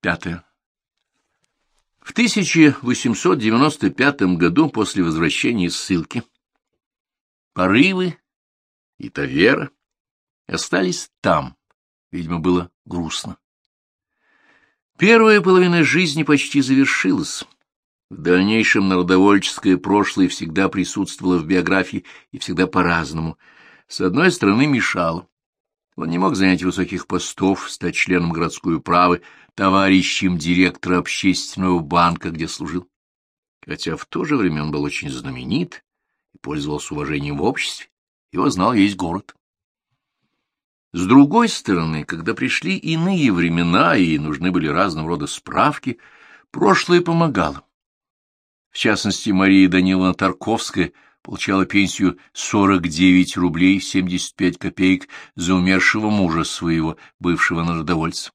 Пятое. В 1895 году после возвращения из ссылки порывы и Тавера остались там. Видимо, было грустно. Первая половина жизни почти завершилась. В дальнейшем народовольческое прошлое всегда присутствовало в биографии и всегда по-разному. С одной стороны, мешало. Он не мог занять высоких постов, стать членом городской управы, товарищем директора общественного банка, где служил. Хотя в то же время он был очень знаменит и пользовался уважением в обществе, его знал весь город. С другой стороны, когда пришли иные времена и нужны были разного рода справки, прошлое помогало. В частности, Мария Даниловна Тарковская получала пенсию 49 рублей 75 копеек за умершего мужа своего, бывшего народовольца.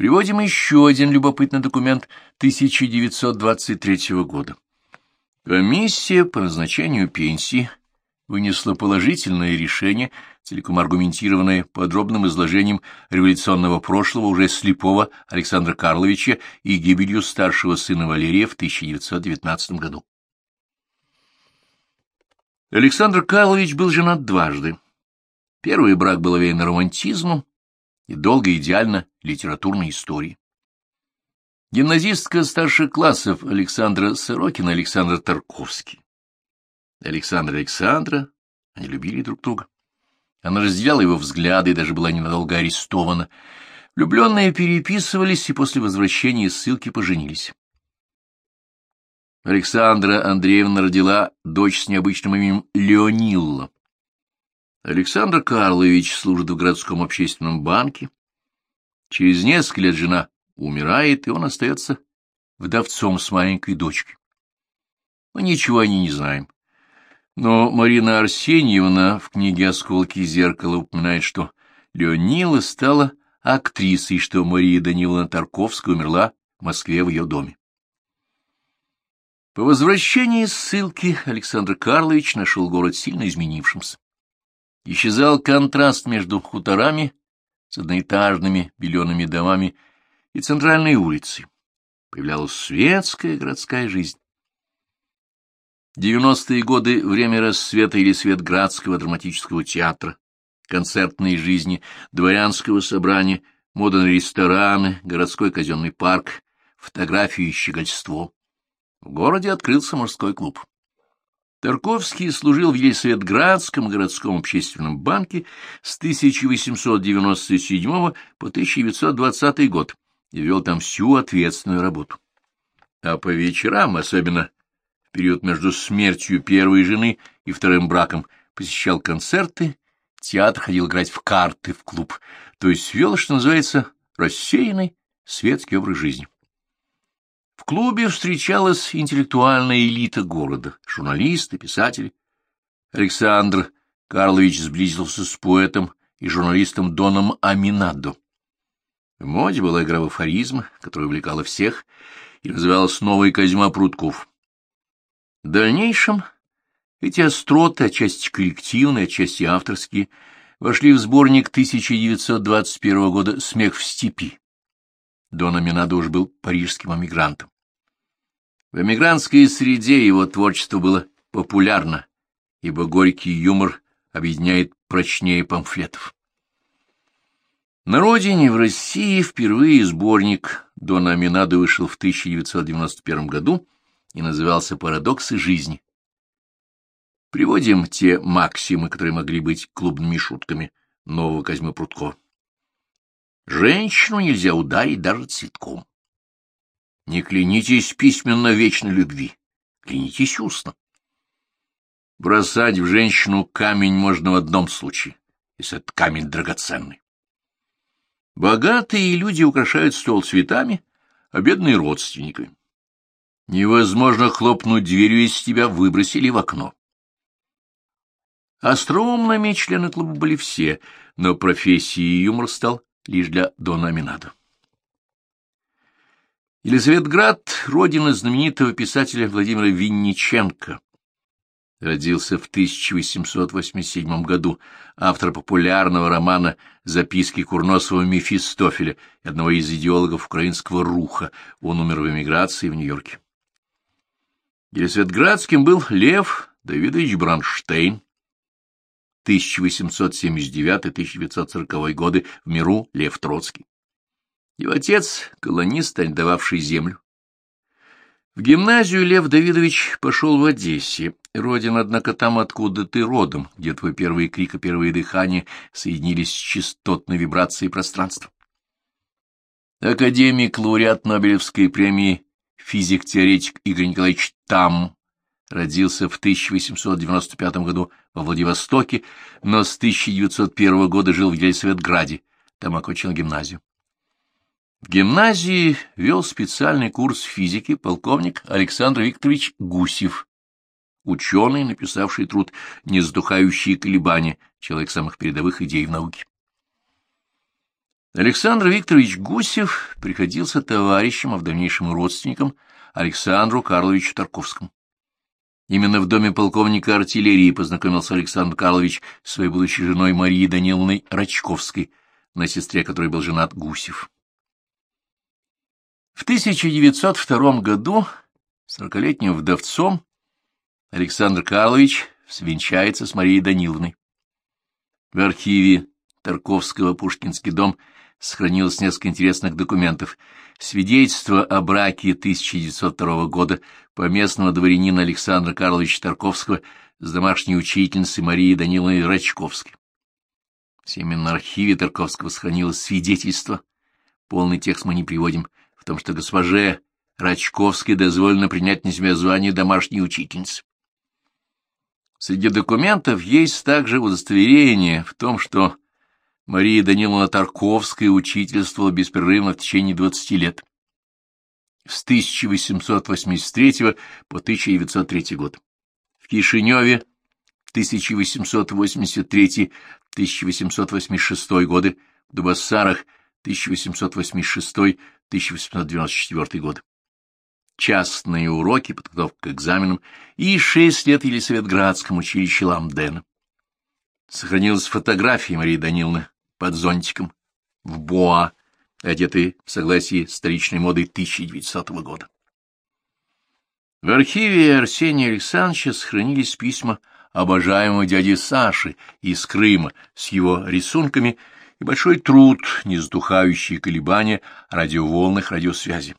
Приводим еще один любопытный документ 1923 года. Комиссия по назначению пенсии вынесла положительное решение, целиком аргументированное подробным изложением революционного прошлого уже слепого Александра Карловича и гибелью старшего сына Валерия в 1919 году. Александр Карлович был женат дважды. Первый брак был овеян романтизмом, и долго идеально литературной истории. Гимназистка старших классов Александра Сорокина Александр Тарковский. Александр Александра, они любили друг друга. Она разделяла его взгляды и даже была ненадолго арестована. Влюбленные переписывались и после возвращения из ссылки поженились. Александра Андреевна родила дочь с необычным именем Леонилла. Александр Карлович служит в городском общественном банке. Через несколько лет жена умирает, и он остается вдовцом с маленькой дочкой. Мы ничего о ней не знаем. Но Марина Арсеньевна в книге «Осколки зеркала» упоминает, что Леонила стала актрисой, что Мария Даниловна Тарковская умерла в Москве в ее доме. По возвращении из ссылки Александр Карлович нашел город сильно изменившимся. Исчезал контраст между хуторами с одноэтажными белеными домами и центральной улицей. Появлялась светская городская жизнь. Девяностые годы — время рассвета или свет Градского драматического театра, концертной жизни, дворянского собрания, мода на рестораны, городской казенный парк, фотографии и щегольство. В городе открылся мужской клуб. Тарковский служил в Елисаветградском городском общественном банке с 1897 по 1920 год и вел там всю ответственную работу. А по вечерам, особенно в период между смертью первой жены и вторым браком, посещал концерты, театр ходил играть в карты в клуб, то есть вел, что называется, рассеянный светский образ жизни. В клубе встречалась интеллектуальная элита города, журналисты, писатели. Александр Карлович сблизился с поэтом и журналистом Доном Аминадо. В моде была игра в афоризм, которая увлекала всех, и называлась «Новый Козьма Прутков». В дальнейшем эти остроты, отчасти коллективные, отчасти авторские, вошли в сборник 1921 года «Смех в степи». Дон Аминадо уж был парижским эмигрантом. В эмигрантской среде его творчество было популярно, ибо горький юмор объединяет прочнее памфлетов. На родине, в России, впервые сборник Дона Аминадо вышел в 1991 году и назывался «Парадоксы жизни». Приводим те максимы, которые могли быть клубными шутками нового Козьмы Прудко. Женщину нельзя ударить даже цветком. Не клянитесь письменно вечной любви, клянитесь устно. Бросать в женщину камень можно в одном случае, если этот камень драгоценный. Богатые люди украшают стол цветами, а бедные — родственниками. Невозможно хлопнуть дверью, если тебя выбросили в окно. Остроумными члены клуба были все, но профессией юмор стал лишь для Дона Аминадо. Елизаветград — родина знаменитого писателя Владимира Винниченко. родился в 1887 году, автор популярного романа «Записки Курносова Мефистофеля» и одного из идеологов украинского руха. Он умер в эмиграции в Нью-Йорке. Елисветградским был Лев Давидович Бронштейн, 1879-1940 годы, в миру Лев Троцкий. Его отец — колонист, арендовавший землю. В гимназию Лев Давидович пошел в Одессе. Родина, однако, там, откуда ты родом, где твой первый крик и первые дыхания соединились с частотной вибрацией пространства. Академик, лауреат Нобелевской премии, физик-теоретик Игорь Николаевич Там родился в 1895 году во Владивостоке, но с 1901 года жил в Елисаветграде, там окончил гимназию. В гимназии вел специальный курс физики полковник Александр Викторович Гусев, ученый, написавший труд «Несдухающие колебания», человек самых передовых идей в науке. Александр Викторович Гусев приходился товарищем, а в дальнейшем родственником Александру Карловичу Тарковскому. Именно в доме полковника артиллерии познакомился Александр Карлович с своей будущей женой Марией Даниловной Рачковской, на сестре которой был женат Гусев. В 1902 году сорокалетним вдовцом Александр Карлович свенчается с Марией Даниловной. В архиве Тарковского «Пушкинский дом» сохранилось несколько интересных документов. Свидетельство о браке 1902 года поместного дворянина Александра Карловича Тарковского с домашней учительницей Марией Даниловной Рачковской. В семейном архиве Тарковского сохранилось свидетельство, полный текст мы не приводим, в том, что госпоже Рачковской дозволено принять на себя звание домашней учительницы. Среди документов есть также удостоверение в том, что Мария Даниловна Тарковская учительствовала беспрерывно в течение 20 лет, с 1883 по 1903 год. В Кишиневе 1883-1886 годы, в Дубассарах 1886-1894 годы частные уроки, подготовка к экзаменам и шесть лет Елисаветградском училище Ламдена. Сохранилась фотография Марии Даниловны под зонтиком в Боа, одетый в согласии с столичной модой 1900 года. В архиве Арсения Александровича сохранились письма обожаемого дяди Саши из Крыма с его рисунками и большой труд, не сдухающие колебания радиоволнах радиосвязи.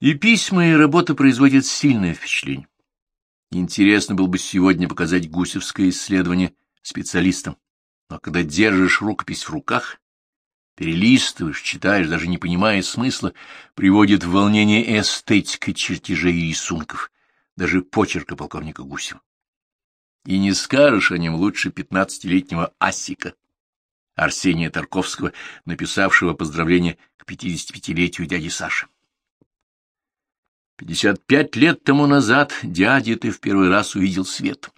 И письма, и работа производят сильное впечатление. Интересно было бы сегодня показать гусевское исследование специалистам, но когда держишь рукопись в руках, перелистываешь, читаешь, даже не понимая смысла, приводит в волнение эстетика чертежей и рисунков, даже почерка полковника Гусева. И не скажешь о нем лучше пятнадцатилетнего Асика, Арсения Тарковского, написавшего поздравление к 55-летию дяди Саши. Пятьдесят пять лет тому назад, дядя, ты в первый раз увидел свет.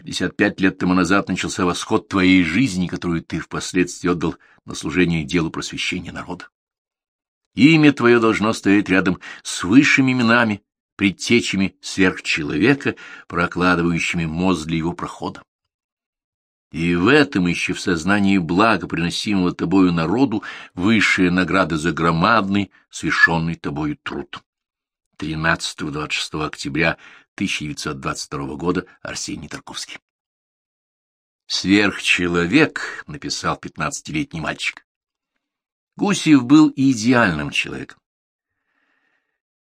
Пятьдесят пять лет тому назад начался восход твоей жизни, которую ты впоследствии отдал на служение делу просвещения народа. Имя твое должно стоять рядом с высшими именами, предтечами сверхчеловека, прокладывающими мост для его прохода. И в этом еще в сознании блага, приносимого тобою народу, высшая награда за громадный, совершенный тобою труд. 13-26 октября 1922 года Арсений Тарковский. «Сверхчеловек», — написал пятнадцатилетний мальчик. Гусев был идеальным человеком.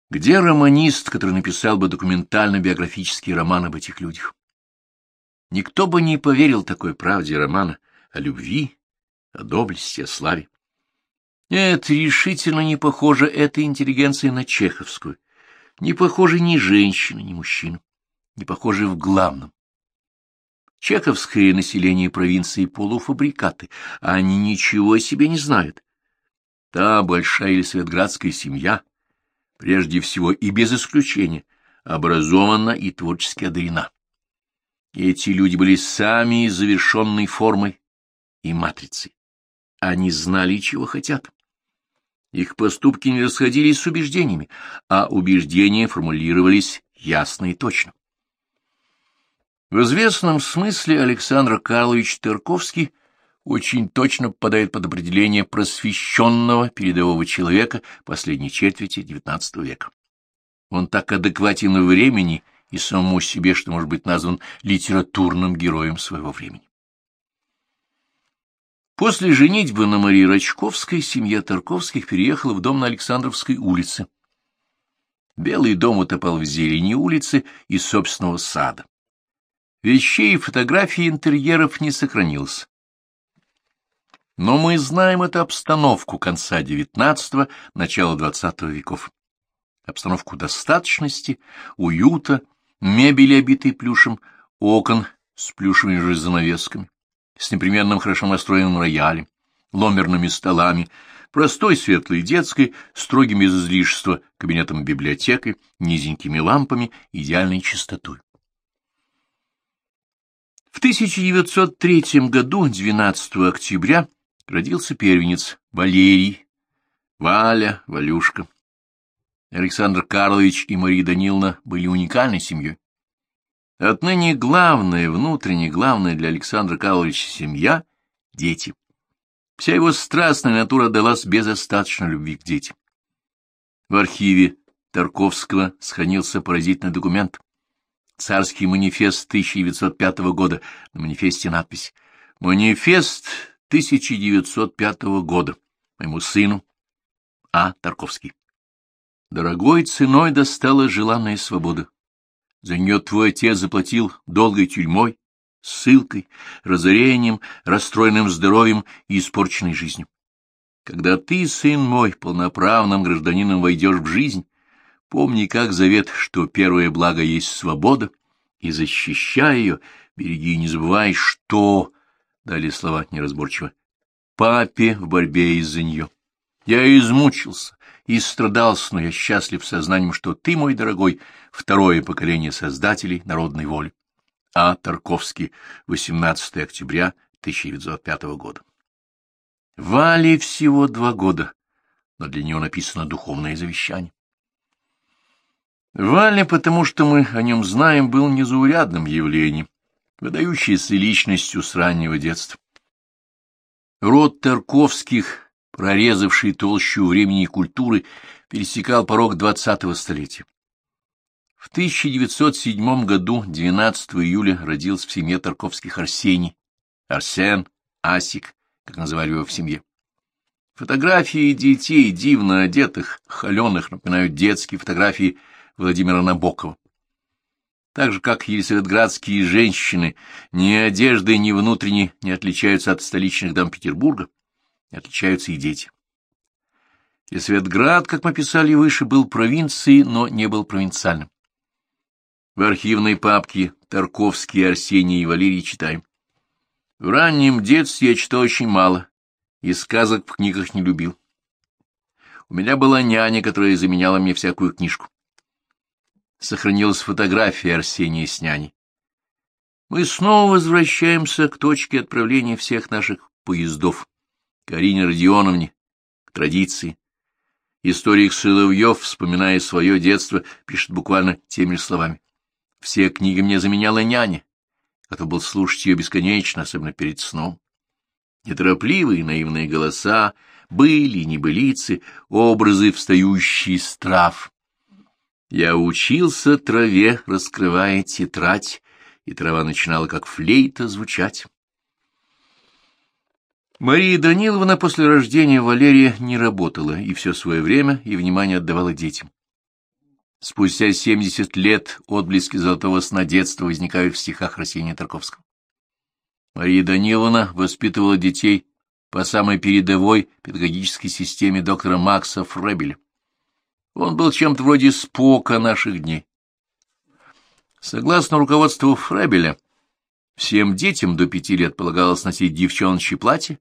Где романист, который написал бы документально-биографический роман об этих людях? Никто бы не поверил такой правде романа о любви, о доблести, о славе. Нет, решительно не похоже эта интеллигенция на чеховскую, не похожи ни женщина, ни мужчина, не похожи в главном. Чековское население провинции полуфабрикаты, а они ничего о себе не знают. Та большая или светградская семья, прежде всего и без исключения, образована и творчески одарена. Эти люди были сами завершенной формой и матрицей. Они знали, чего хотят. Их поступки не расходились с убеждениями, а убеждения формулировались ясно и точно. В известном смысле Александр Карлович Тарковский очень точно попадает под определение просвещенного передового человека последней четверти XIX века. Он так адекватен времени и самому себе, что может быть назван литературным героем своего времени. После женитьбы на Марии Рачковской семья Тарковских переехала в дом на Александровской улице. Белый дом утопал в зелени улицы и собственного сада. Вещей и фотографий интерьеров не сохранилось. Но мы знаем эту обстановку конца XIX – начала XX веков. Обстановку достаточности, уюта, мебели, обитой плюшем, окон с плюшевыми же занавесками с непременным хорошо настроенным роялем, ломерными столами, простой светлой детской, строгим без излишества кабинетом библиотекой, низенькими лампами, идеальной чистотой. В 1903 году, 12 октября, родился первенец Валерий, Валя, Валюшка. Александр Карлович и Мария Даниловна были уникальной семьей. Отныне главное, внутренне главное для Александра Карловича семья — дети. Вся его страстная натура далась без остаточной любви к детям. В архиве Тарковского сохранился поразительный документ. Царский манифест 1905 года. На манифесте надпись «Манифест 1905 года. Моему сыну А. Тарковский». Дорогой ценой достала желанная свобода за нее твой отец заплатил долгой тюрьмой, ссылкой, разорением, расстроенным здоровьем и испорченной жизнью. Когда ты, сын мой, полноправным гражданином войдешь в жизнь, помни, как завет, что первое благо есть свобода, и, защищай ее, береги и не забывай, что... Далее слова неразборчиво. Папе в борьбе из-за нее. Я измучился, и страдался, но я счастлив сознанием, что ты, мой дорогой, второе поколение создателей народной воли. А. Тарковский, 18 октября 1905 года. Вале всего два года, но для него написано духовное завещание. Валя, потому что мы о нем знаем, был незаурядным явлением, выдающейся личностью с раннего детства. Род Тарковских прорезавший толщу времени и культуры, пересекал порог двадцатого столетия. В 1907 году, 12 июля, родился в семье Тарковских Арсений, Арсен, Асик, как называли его в семье. Фотографии детей, дивно одетых, холеных, напоминают детские фотографии Владимира Набокова. Так же, как елисаветградские женщины, ни одежды, ни внутренне не отличаются от столичных дам Петербурга, отличаются и дети. Есветград, как мы писали выше, был провинцией, но не был провинциальным. В архивной папке Тарковские, Арсений и Валерий читаем. В раннем детстве я читал очень мало, и сказок в книгах не любил. У меня была няня, которая заменяла мне всякую книжку. Сохранилась фотография Арсения с няней. Мы снова возвращаемся к точке отправления всех наших поездов. Карине Родионовне, к традиции. Историк Соловьев, вспоминая свое детство, пишет буквально теми же словами. «Все книги мне заменяла няня. Готов был слушать ее бесконечно, особенно перед сном. Неторопливые наивные голоса, были, небылицы, образы, встающие из трав. Я учился траве, раскрывая тетрадь, и трава начинала как флейта звучать. Мария Даниловна после рождения Валерия не работала и все свое время и внимание отдавала детям. Спустя семьдесят лет отблески золотого сна детства возникают в стихах Арсения Тарковского. Мария Даниловна воспитывала детей по самой передовой педагогической системе доктора Макса Фребеля. Он был чем-то вроде спока наших дней. Согласно руководству Фребеля, всем детям до пяти лет полагалось носить девчоночье платье,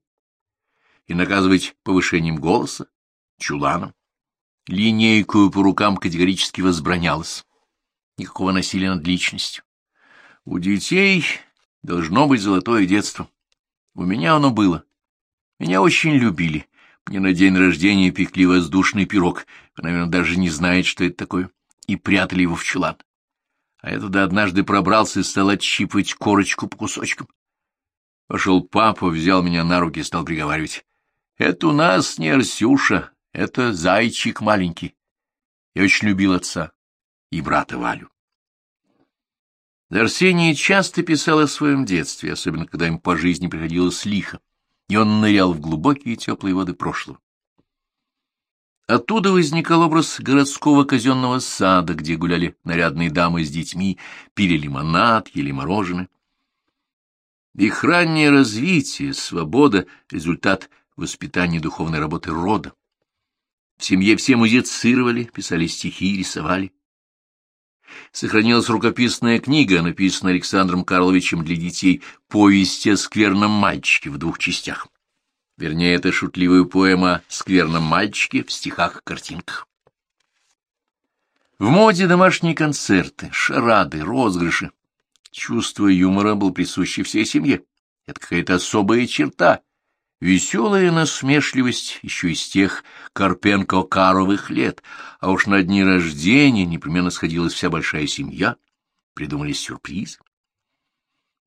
и наказывать повышением голоса, чуланом. Линейкую по рукам категорически возбранялось. Никакого насилия над личностью. У детей должно быть золотое детство. У меня оно было. Меня очень любили. Мне на день рождения пекли воздушный пирог. Наверное, даже не знаете, что это такое. И прятали его в чулан. а я туда однажды пробрался и стал отщипывать корочку по кусочкам. Пошел папа, взял меня на руки и стал приговаривать. — Это у нас не Арсюша, это зайчик маленький. Я очень любил отца и брата Валю. Арсений часто писал о своем детстве, особенно когда им по жизни приходилось лихо, и он нырял в глубокие теплые воды прошлого. Оттуда возникал образ городского казенного сада, где гуляли нарядные дамы с детьми, пили лимонад, ели мороженое. Их раннее развитие, свобода — результат воспитания духовной работы рода. В семье все музицировали, писали стихи, рисовали. Сохранилась рукописная книга, написанная Александром Карловичем для детей «Повесть о скверном мальчике» в двух частях. Вернее, это шутливая поэма о скверном мальчике в стихах и картинках. В моде домашние концерты, шарады, розыгрыши. Чувство юмора было присуще всей семье. Это какая-то особая черта. Веселая насмешливость еще из тех Карпенко-Каровых лет, а уж на дни рождения непременно сходилась вся большая семья, придумали сюрприз.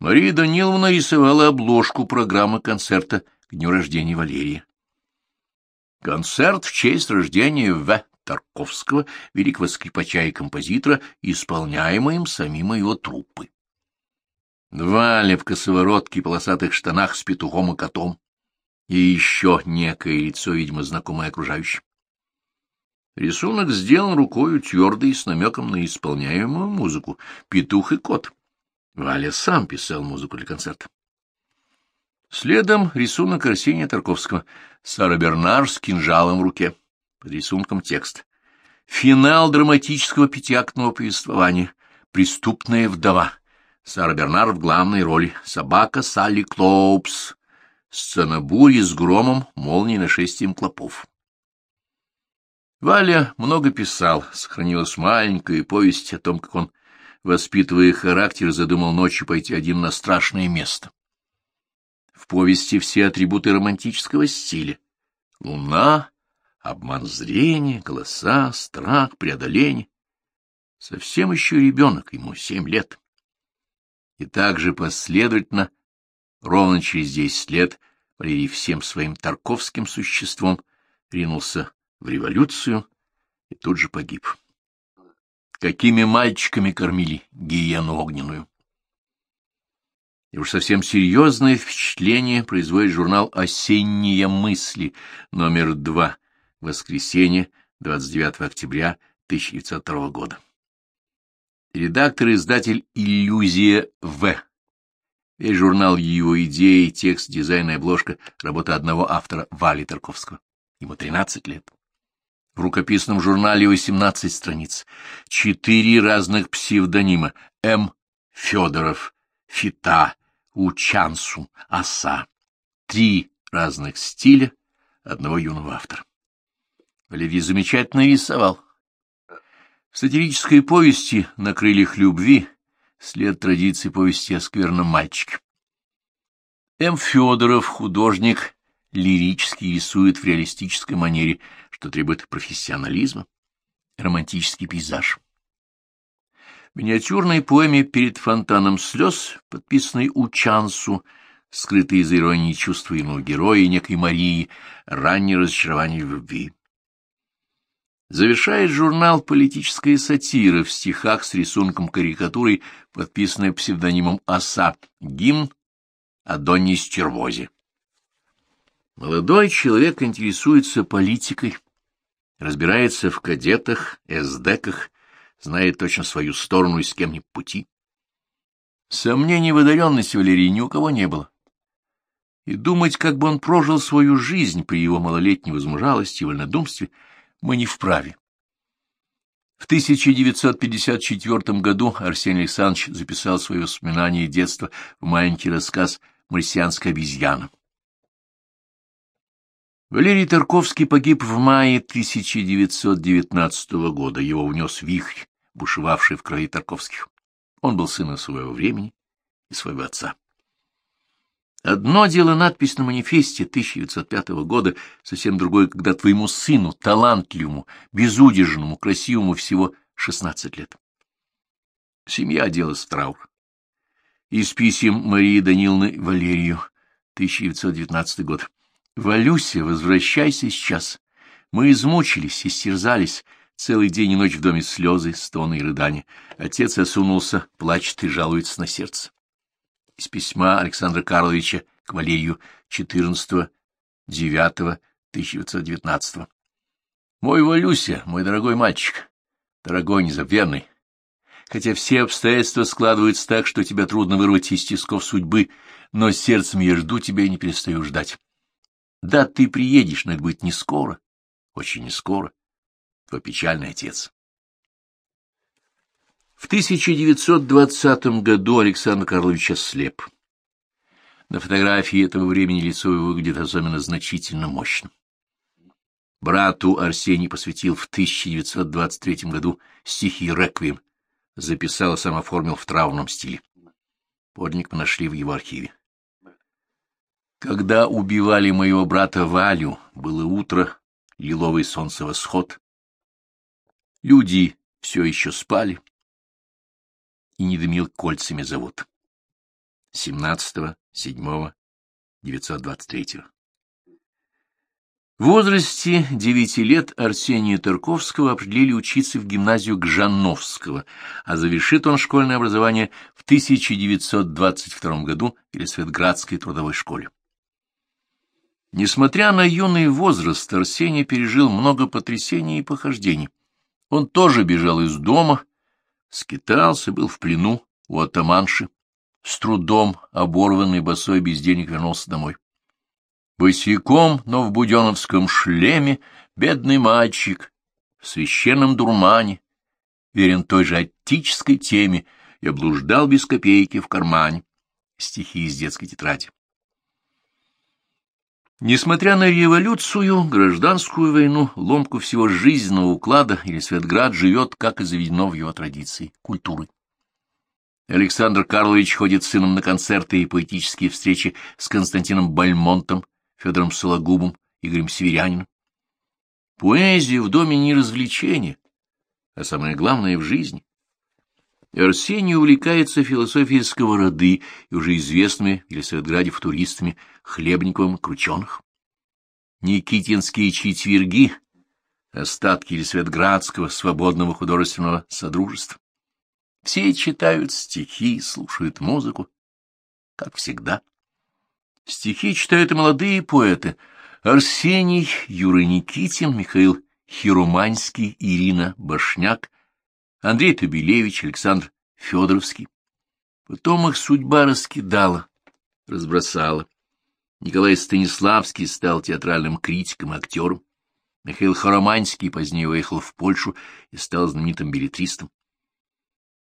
Мария Даниловна рисовала обложку программы концерта к дню рождения Валерия. Концерт в честь рождения В. Тарковского, великого скрипача и композитора, исполняемый им самим его труппы. Валя в косоворотке и полосатых штанах с петухом и котом. И еще некое лицо, видимо, знакомое окружающим. Рисунок сделан рукою твердой, с намеком на исполняемую музыку «Петух и кот». Валя сам писал музыку для концерта. Следом рисунок Арсения Тарковского. Сара Бернар с кинжалом в руке. Под рисунком текст. Финал драматического пятиактного повествования. Преступная вдова. Сара Бернар в главной роли. Собака Салли Клоупс. Сцена бури с громом, молнией нашествием клопов. Валя много писал. Сохранилась маленькая повесть о том, как он, воспитывая характер, задумал ночью пойти один на страшное место. В повести все атрибуты романтического стиля. Луна, обман зрения, голоса, страх, преодоление. Совсем еще ребенок, ему семь лет. И также последовательно, ровно через десять лет, Валерий всем своим тарковским существом ринулся в революцию и тут же погиб. Какими мальчиками кормили гиену огненную? И уж совсем серьезное впечатление производит журнал «Осенние мысли», номер 2, воскресенье, 29 октября 1902 года. Редактор-издатель «Иллюзия В». Весь журнал его идеи, текст, дизайн и обложка — работа одного автора Вали Тарковского. Ему 13 лет. В рукописном журнале 18 страниц. Четыре разных псевдонима. М. Федоров, Фита, Учансу, Оса. Три разных стиля одного юного автора. Валерий замечательно рисовал. В сатирической повести «На крыльях любви» след традиции повести о скверном мальчике. М. Федоров, художник, лирически рисует в реалистической манере, что требует профессионализма, романтический пейзаж. В миниатюрной поэме «Перед фонтаном слез», подписанной Учансу, скрытые за иронией чувства иного героя и некой Марии, раннее разочарование в любви. Завершает журнал «Политическая сатира» в стихах с рисунком карикатуры, подписанной псевдонимом «Оса», гимн Адонни Стервозе. Молодой человек интересуется политикой, разбирается в кадетах, эсдеках, знает точно свою сторону и с кем ни пути. Сомнений в одаренности Валерии ни у кого не было. И думать, как бы он прожил свою жизнь при его малолетней возмужалости и вольнодумстве, мы не вправе. В 1954 году Арсений Александрович записал свои воспоминания детства в маленький рассказ «Марсианская обезьяна». Валерий Тарковский погиб в мае 1919 года. Его унес вихрь бушевавший в крови Тарковских. Он был сыном своего времени и своего отца. Одно дело надпись на манифесте 1905 года, совсем другое, когда твоему сыну, талантливому, безудержному, красивому всего 16 лет. Семья оделась в. Из писем Марии Даниловны Валерию, 1919 год. «Валюся, возвращайся сейчас. Мы измучились, истерзались. Целый день и ночь в доме слезы, стоны и рыдания. Отец осунулся, плачет и жалуется на сердце». Из письма Александра Карловича к Валерию 14.09.1919. «Мой Валюся, мой дорогой мальчик, дорогой, незабвенный, хотя все обстоятельства складываются так, что тебя трудно вырвать из тисков судьбы, но сердцем я жду тебя и не перестаю ждать. Да, ты приедешь, но это будет не скоро, очень не скоро. Твой печальный отец. В 1920 году Александр Карлович ослеп. На фотографии этого времени лицо его выглядит особенно значительно мощным. Брату Арсений посвятил в 1923 году стихи «Реквием», записал и сам оформил в траурном стиле. Подник мы нашли в его архиве. Когда убивали моего брата Валю, было утро, лиловый солнцевосход. Люди все еще спали, и не дымил кольцами завод. 17.07.923 в возрасте девяти лет Арсения Тарковского определили учиться в гимназию Гжановского, а завершит он школьное образование в 1922 году в Елисветградской трудовой школе. Несмотря на юный возраст, Арсений пережил много потрясений и похождений. Он тоже бежал из дома, скитался, был в плену у атаманши, с трудом, оборванный босой без денег, вернулся домой. Босиком, но в буденовском шлеме, бедный мальчик, в священном дурмане, верен той же аттической теме, я блуждал без копейки в кармане. Стихи из детской тетради. Несмотря на революцию, гражданскую войну, ломку всего жизненного уклада, или Светград живет, как и заведено в его традиции, культурой. Александр Карлович ходит с сыном на концерты и поэтические встречи с Константином Бальмонтом, Федором Сологубом, Игорем Северянином. Поэзия в доме не развлечение, а самое главное в жизни. Арсений увлекается философией сковороды и уже известными в Елисаветграде футуристами Хлебниковым Крученых. Никитинские четверги — остатки Елисаветградского свободного художественного содружества. Все читают стихи, слушают музыку, как всегда. Стихи читают и молодые поэты Арсений, Юрий Никитин, Михаил Хируманский, Ирина Башняк, Андрей Табелевич, Александр Федоровский. Потом их судьба раскидала, разбросала. Николай Станиславский стал театральным критиком и актером. Михаил Хороманский позднее уехал в Польшу и стал знаменитым билетристом.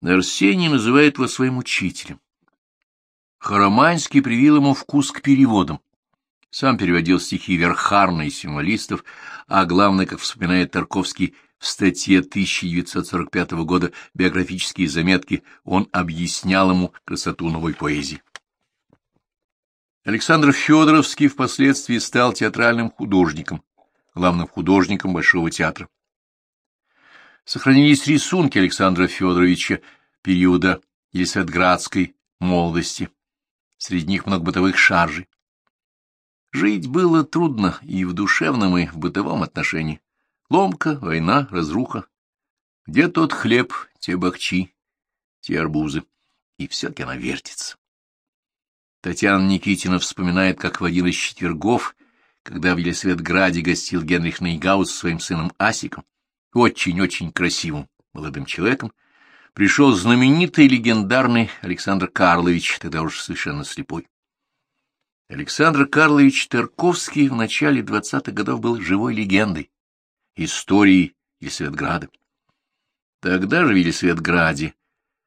Арсений называет его своим учителем. Хароманский привил ему вкус к переводам. Сам переводил стихи Верхарна и символистов, а главное, как вспоминает Тарковский в статье 1945 года «Биографические заметки», он объяснял ему красоту новой поэзии. Александр Федоровский впоследствии стал театральным художником, главным художником Большого театра. Сохранились рисунки Александра Федоровича периода Елисаветградской молодости. Среди них много бытовых шаржей. Жить было трудно и в душевном, и в бытовом отношении. Ломка, война, разруха. Где тот хлеб, те бахчи, те арбузы. И все-таки она вертится. Татьяна Никитина вспоминает, как в один из четвергов, когда в Елисаветграде гостил Генрих Нейгаус со своим сыном Асиком, очень-очень красивым молодым человеком, пришел знаменитый легендарный Александр Карлович, тогда уже совершенно слепой. Александр Карлович Тарковский в начале двадцатых годов был живой легендой, историей Елисаветграда. Тогда же в Елисаветграде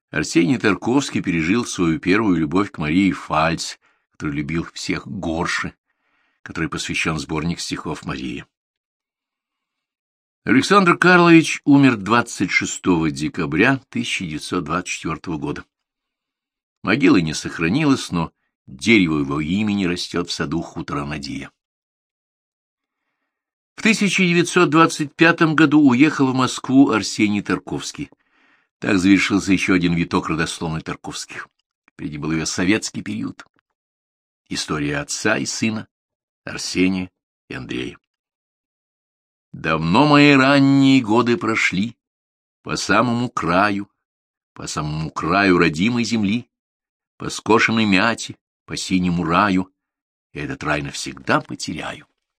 Арсений Тарковский пережил свою первую любовь к Марии Фальц, который любил всех горше, который посвящен сборник стихов Марии. Александр Карлович умер 26 декабря 1924 года. Могила не сохранилась, но дерево его имени растет в саду хутора Надия. В 1925 году уехал в Москву Арсений Тарковский. Так завершился еще один виток родословной Тарковских. Впереди был ее советский период. История отца и сына, Арсения и Андрея. Давно мои ранние годы прошли, по самому краю, по самому краю родимой земли, по скошенной мяти, по синему раю, и этот рай навсегда потеряю.